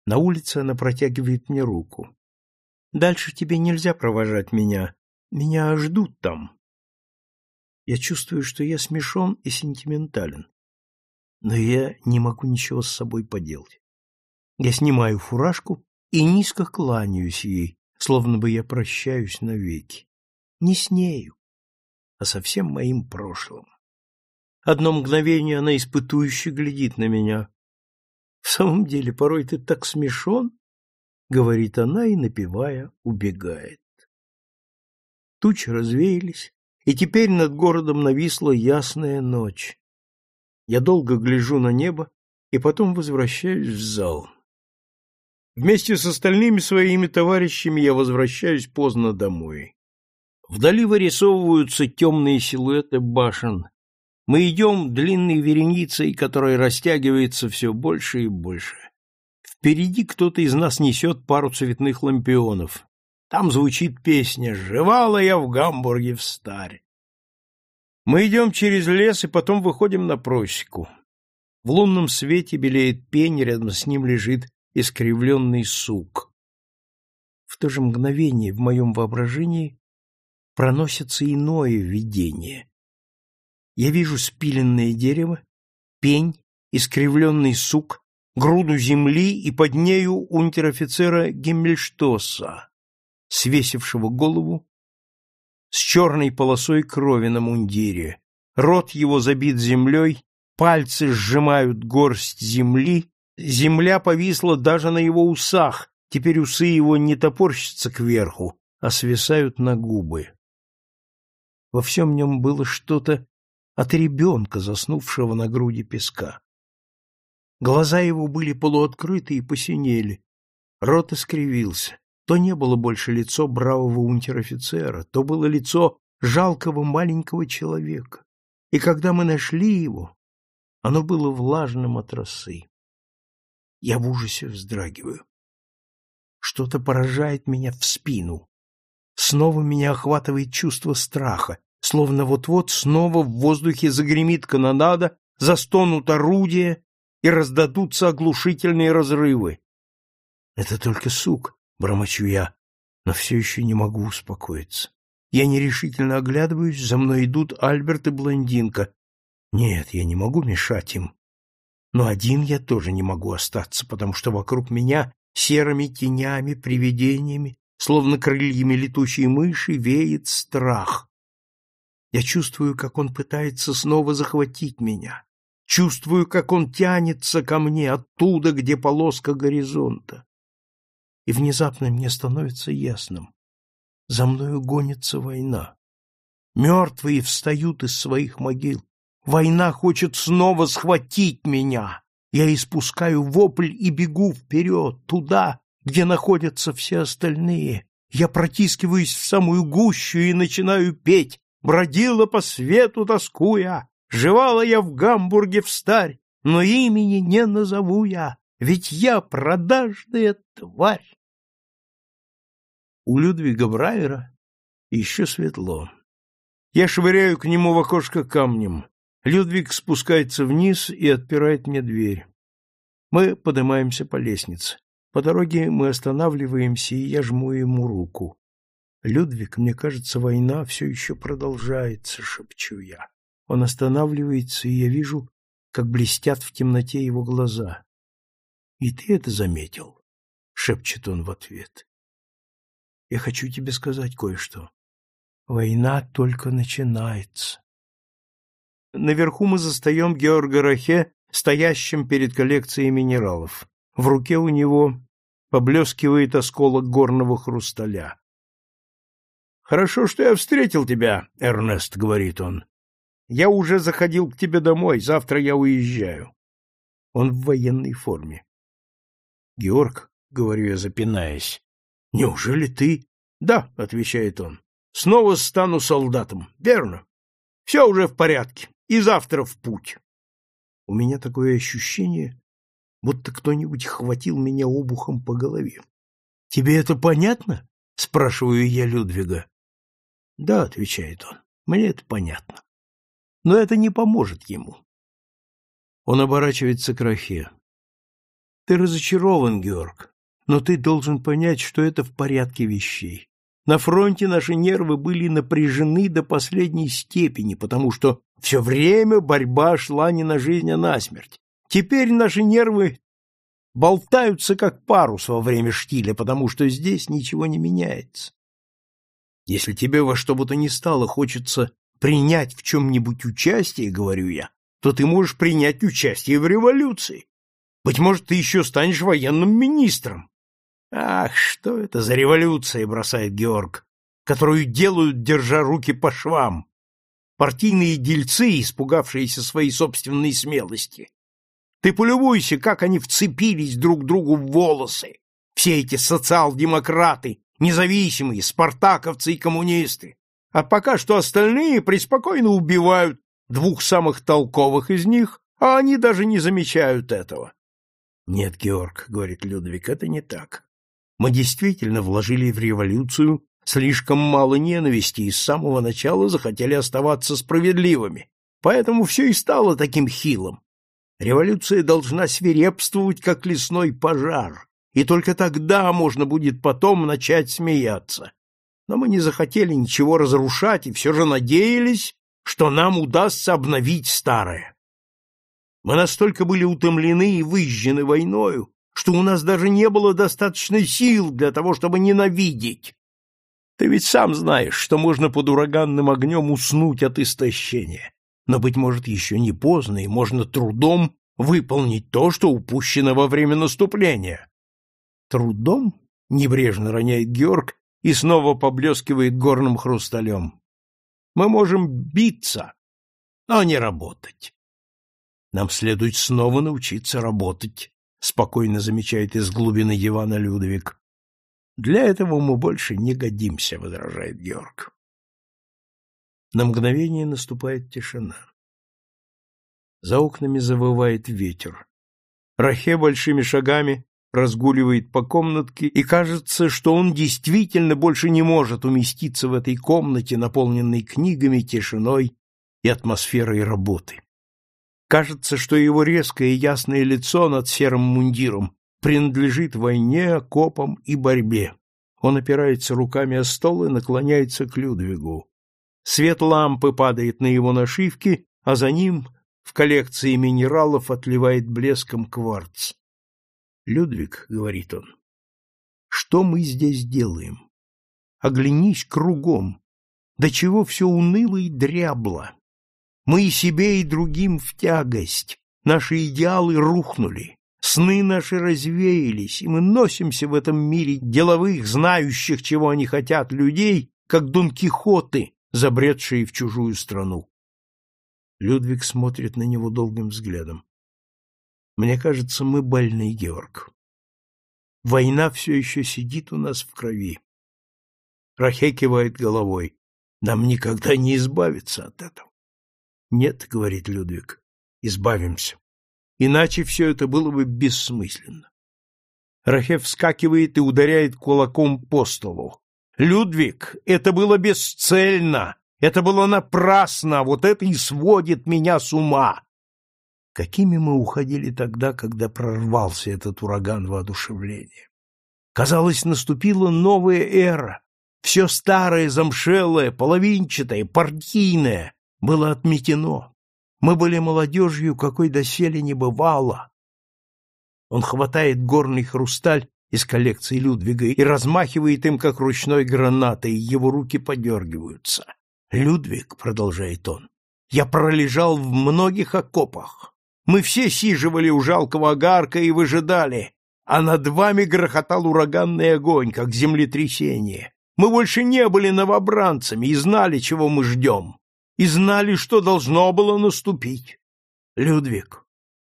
На улице она протягивает мне руку. Дальше тебе нельзя провожать меня. Меня ждут там. Я чувствую, что я смешон и сентиментален но я не могу ничего с собой поделать. Я снимаю фуражку и низко кланяюсь ей, словно бы я прощаюсь навеки. Не с нею, а со всем моим прошлым. Одно мгновение она испытующе глядит на меня. В самом деле, порой ты так смешон, — говорит она и, напевая, убегает. Тучи развеялись, и теперь над городом нависла ясная ночь. Я долго гляжу на небо и потом возвращаюсь в зал. Вместе с остальными своими товарищами я возвращаюсь поздно домой. Вдали вырисовываются темные силуэты башен. Мы идем длинной вереницей, которая растягивается все больше и больше. Впереди кто-то из нас несет пару цветных лампионов. Там звучит песня «Жевала я в Гамбурге в старе». Мы идем через лес и потом выходим на просеку. В лунном свете белеет пень, рядом с ним лежит искривленный сук. В то же мгновение в моем воображении проносится иное видение. Я вижу спиленное дерево, пень, искривленный сук, груду земли и под нею унтер-офицера Геммельштоса, свесившего голову с черной полосой крови на мундире. Рот его забит землей, пальцы сжимают горсть земли, земля повисла даже на его усах, теперь усы его не топорщатся кверху, а свисают на губы. Во всем нем было что-то от ребенка, заснувшего на груди песка. Глаза его были полуоткрыты и посинели, рот искривился. То не было больше лицо бравого унтер-офицера, то было лицо жалкого маленького человека. И когда мы нашли его, оно было влажным от росы. Я в ужасе вздрагиваю. Что-то поражает меня в спину. Снова меня охватывает чувство страха, словно вот-вот снова в воздухе загремит канонада, застонут орудия и раздадутся оглушительные разрывы. Это только сук, Бормочу я, но все еще не могу успокоиться. Я нерешительно оглядываюсь, за мной идут Альберт и блондинка. Нет, я не могу мешать им. Но один я тоже не могу остаться, потому что вокруг меня серыми тенями, привидениями, словно крыльями летучей мыши, веет страх. Я чувствую, как он пытается снова захватить меня. Чувствую, как он тянется ко мне оттуда, где полоска горизонта. И внезапно мне становится ясным. За мною гонится война. Мертвые встают из своих могил. Война хочет снова схватить меня. Я испускаю вопль и бегу вперед, туда, где находятся все остальные. Я протискиваюсь в самую гущу и начинаю петь. Бродила по свету, тоскуя, жевала я в Гамбурге в старь, но имени не назову я, ведь я продажная тварь. У Людвига Брайера еще светло. Я швыряю к нему в окошко камнем. Людвиг спускается вниз и отпирает мне дверь. Мы поднимаемся по лестнице. По дороге мы останавливаемся, и я жму ему руку. Людвиг, мне кажется, война все еще продолжается, шепчу я. Он останавливается, и я вижу, как блестят в темноте его глаза. И ты это заметил? шепчет он в ответ. Я хочу тебе сказать кое-что. Война только начинается. Наверху мы застаем Георга Рахе, стоящим перед коллекцией минералов. В руке у него поблескивает осколок горного хрусталя. «Хорошо, что я встретил тебя, Эрнест», — говорит он. «Я уже заходил к тебе домой, завтра я уезжаю». Он в военной форме. «Георг», — говорю я, запинаясь, — «неужели ты?» «Да», — отвечает он, — «снова стану солдатом, верно? Все уже в порядке, и завтра в путь». У меня такое ощущение, будто кто-нибудь хватил меня обухом по голове. «Тебе это понятно?» — спрашиваю я Людвига. Да, отвечает он, мне это понятно. Но это не поможет ему. Он оборачивается к Рахе. Ты разочарован, Георг, но ты должен понять, что это в порядке вещей. На фронте наши нервы были напряжены до последней степени, потому что все время борьба шла не на жизнь, а на смерть. Теперь наши нервы болтаются как парус во время штиля, потому что здесь ничего не меняется. Если тебе во что бы то ни стало хочется принять в чем-нибудь участие, говорю я, то ты можешь принять участие в революции. Быть может, ты еще станешь военным министром. Ах, что это за революция, бросает Георг, которую делают, держа руки по швам. Партийные дельцы, испугавшиеся своей собственной смелости. Ты полюбуйся, как они вцепились друг другу в волосы. Все эти социал-демократы, независимые, спартаковцы и коммунисты, а пока что остальные преспокойно убивают двух самых толковых из них, а они даже не замечают этого. Нет, Георг, говорит Людвиг, это не так. Мы действительно вложили в революцию слишком мало ненависти и с самого начала захотели оставаться справедливыми. Поэтому все и стало таким хилым. Революция должна свирепствовать, как лесной пожар, и только тогда можно будет потом начать смеяться. Но мы не захотели ничего разрушать и все же надеялись, что нам удастся обновить старое. Мы настолько были утомлены и выжжены войною, что у нас даже не было достаточной сил для того, чтобы ненавидеть. Ты ведь сам знаешь, что можно под ураганным огнем уснуть от истощения. Но, быть может, еще не поздно, и можно трудом выполнить то, что упущено во время наступления. Трудом? Небрежно роняет Георг и снова поблескивает горным хрусталем. Мы можем биться, но не работать. Нам следует снова научиться работать, спокойно замечает из глубины дивана Людвиг. Для этого мы больше не годимся, возражает Георг. На мгновение наступает тишина. За окнами завывает ветер. Рахе большими шагами разгуливает по комнатке, и кажется, что он действительно больше не может уместиться в этой комнате, наполненной книгами, тишиной и атмосферой работы. Кажется, что его резкое и ясное лицо над серым мундиром принадлежит войне, окопам и борьбе. Он опирается руками о стол и наклоняется к Людвигу. Свет лампы падает на его нашивки, а за ним в коллекции минералов отливает блеском кварц. Людвиг, — говорит он, Что мы здесь делаем? Оглянись кругом. До чего все уныло и дрябло. Мы и себе, и другим в тягость. Наши идеалы рухнули. Сны наши развеялись, и мы носимся в этом мире деловых, знающих, чего они хотят, людей, как Дон Кихоты, забредшие в чужую страну. Людвиг смотрит на него долгим взглядом. Мне кажется, мы больны, Георг. Война все еще сидит у нас в крови. Рахе кивает головой. Нам никогда не избавиться от этого. Нет, говорит Людвиг, избавимся. Иначе все это было бы бессмысленно. Рахе вскакивает и ударяет кулаком по столу. Людвиг, это было бесцельно, это было напрасно, вот это и сводит меня с ума. Какими мы уходили тогда, когда прорвался этот ураган воодушевления? Казалось, наступила новая эра. Все старое, замшелое, половинчатое, партийное было отметено. Мы были молодежью, какой доселе не бывало. Он хватает горный хрусталь из коллекции Людвига и размахивает им, как ручной гранатой, его руки подергиваются. «Людвиг», — продолжает он, — «я пролежал в многих окопах. Мы все сиживали у жалкого огарка и выжидали, а над вами грохотал ураганный огонь, как землетрясение. Мы больше не были новобранцами и знали, чего мы ждем, и знали, что должно было наступить. Людвиг,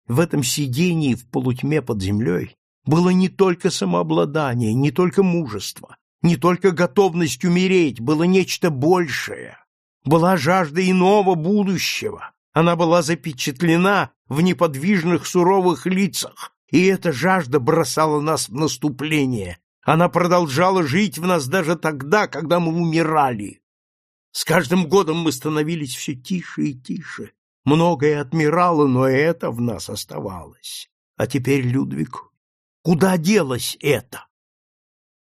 в этом сидении в полутьме под землей было не только самообладание, не только мужество, не только готовность умереть, было нечто большее. Была жажда иного будущего. Она была запечатлена в неподвижных суровых лицах, и эта жажда бросала нас в наступление. Она продолжала жить в нас даже тогда, когда мы умирали. С каждым годом мы становились все тише и тише. Многое отмирало, но это в нас оставалось. А теперь, Людвиг, куда делось это?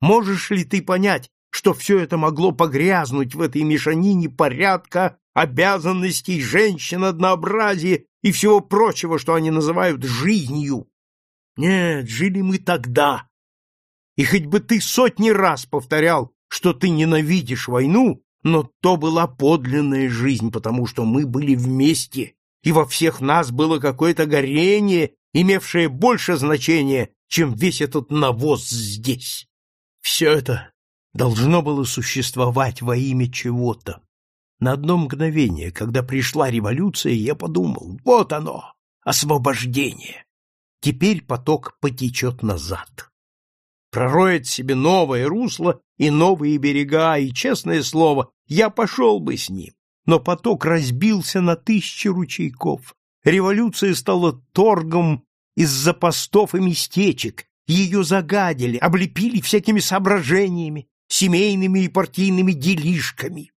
Можешь ли ты понять, что все это могло погрязнуть в этой мешанине порядка, обязанностей, женщин, однообразия и всего прочего, что они называют жизнью? Нет, жили мы тогда. И хоть бы ты сотни раз повторял, что ты ненавидишь войну, но то была подлинная жизнь, потому что мы были вместе, и во всех нас было какое-то горение, имевшее больше значения, чем весь этот навоз здесь. Все это должно было существовать во имя чего-то. На одно мгновение, когда пришла революция, я подумал, вот оно, освобождение. Теперь поток потечет назад пророет себе новое русло и новые берега, и, честное слово, я пошел бы с ним. Но поток разбился на тысячи ручейков. Революция стала торгом из-за постов и местечек. Ее загадили, облепили всякими соображениями, семейными и партийными делишками.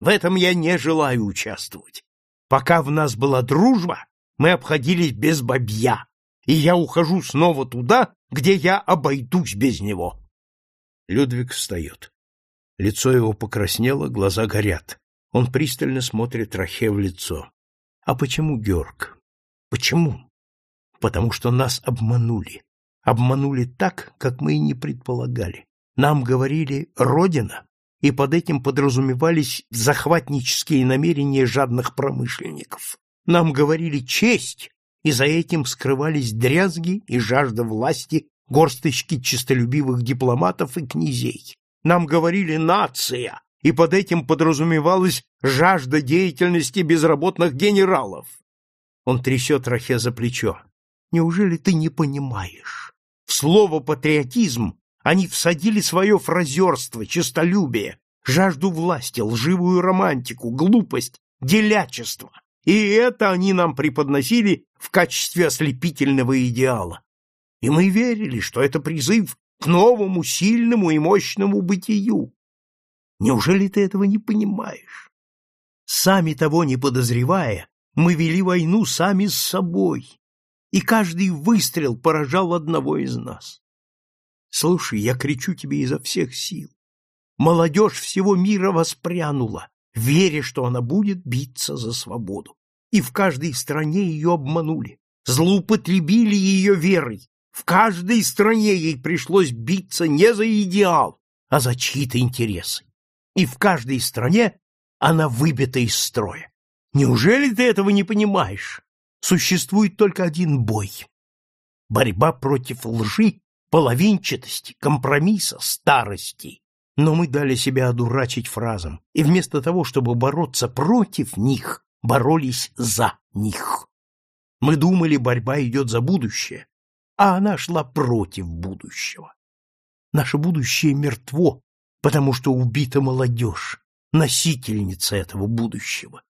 В этом я не желаю участвовать. Пока в нас была дружба, мы обходились без бабья, и я ухожу снова туда, где я обойдусь без него. Людвиг встает. Лицо его покраснело, глаза горят. Он пристально смотрит Рахе в лицо. А почему, Георг? Почему? Потому что нас обманули. Обманули так, как мы и не предполагали. Нам говорили «Родина», и под этим подразумевались захватнические намерения жадных промышленников. Нам говорили «честь», и за этим скрывались дрязги и жажда власти горсточки честолюбивых дипломатов и князей. Нам говорили «нация», и под этим подразумевалась жажда деятельности безработных генералов. Он трясет Рахе за плечо. Неужели ты не понимаешь? В слово «патриотизм» они всадили свое фразерство, честолюбие, жажду власти, лживую романтику, глупость, делячество. И это они нам преподносили в качестве ослепительного идеала. И мы верили, что это призыв к новому, сильному и мощному бытию. Неужели ты этого не понимаешь? Сами того не подозревая, мы вели войну сами с собой, и каждый выстрел поражал одного из нас. Слушай, я кричу тебе изо всех сил. Молодежь всего мира воспрянула, веря, что она будет биться за свободу. И в каждой стране ее обманули, злоупотребили ее верой, В каждой стране ей пришлось биться не за идеал, а за чьи-то интересы. И в каждой стране она выбита из строя. Неужели ты этого не понимаешь? Существует только один бой. Борьба против лжи, половинчатости, компромисса, старости. Но мы дали себя одурачить фразам, и вместо того, чтобы бороться против них, боролись за них. Мы думали, борьба идет за будущее, а она шла против будущего. Наше будущее мертво, потому что убита молодежь, носительница этого будущего.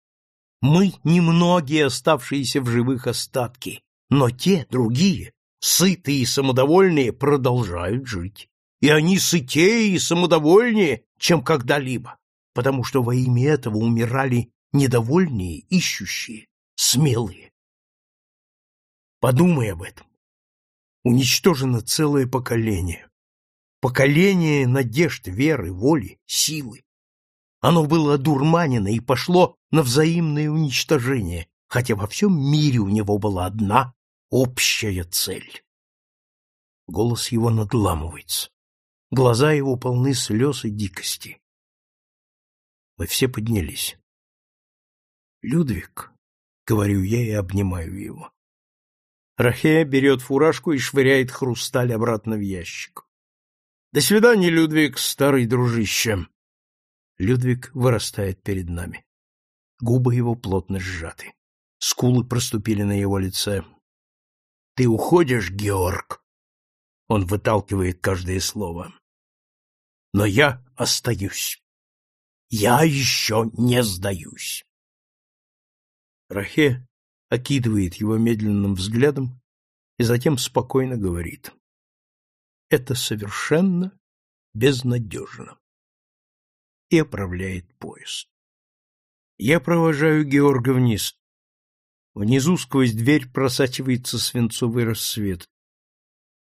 Мы немногие оставшиеся в живых остатки, но те, другие, сытые и самодовольные, продолжают жить и они сытее и самодовольнее, чем когда-либо, потому что во имя этого умирали недовольные, ищущие, смелые. Подумай об этом. Уничтожено целое поколение. Поколение надежд, веры, воли, силы. Оно было одурманено и пошло на взаимное уничтожение, хотя во всем мире у него была одна общая цель. Голос его надламывается. Глаза его полны слез и дикости. Мы все поднялись. «Людвиг», — говорю я и обнимаю его. Рахея берет фуражку и швыряет хрусталь обратно в ящик. «До свидания, Людвиг, старый дружище!» Людвиг вырастает перед нами. Губы его плотно сжаты. Скулы проступили на его лице. «Ты уходишь, Георг?» Он выталкивает каждое слово. Но я остаюсь. Я еще не сдаюсь. Рахе окидывает его медленным взглядом и затем спокойно говорит. Это совершенно безнадежно. И оправляет поезд. Я провожаю Георга вниз. Внизу сквозь дверь просачивается свинцовый рассвет.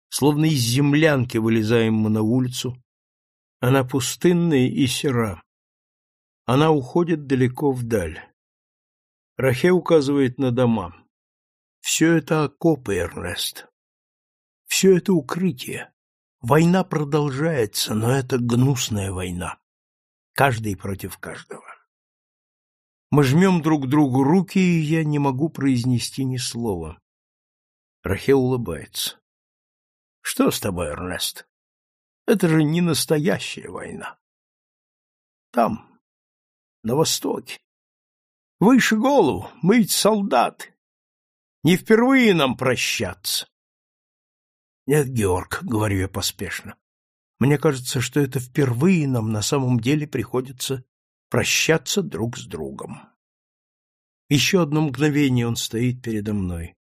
Словно из землянки вылезаем мы на улицу. Она пустынная и сера. Она уходит далеко вдаль. Рахе указывает на дома. Все это окопы, Эрнест. Все это укрытие. Война продолжается, но это гнусная война. Каждый против каждого. Мы жмем друг другу руки, и я не могу произнести ни слова. Рахе улыбается. Что с тобой, Эрнест? Это же не настоящая война. Там, на востоке. Выше голову, мы ведь солдаты. Не впервые нам прощаться. Нет, Георг, говорю я поспешно. Мне кажется, что это впервые нам на самом деле приходится прощаться друг с другом. Еще одно мгновение он стоит передо мной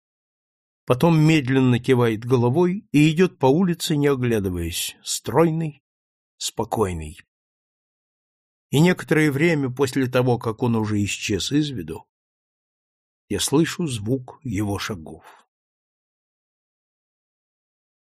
потом медленно кивает головой и идет по улице, не оглядываясь, стройный, спокойный. И некоторое время после того, как он уже исчез из виду, я слышу звук его шагов.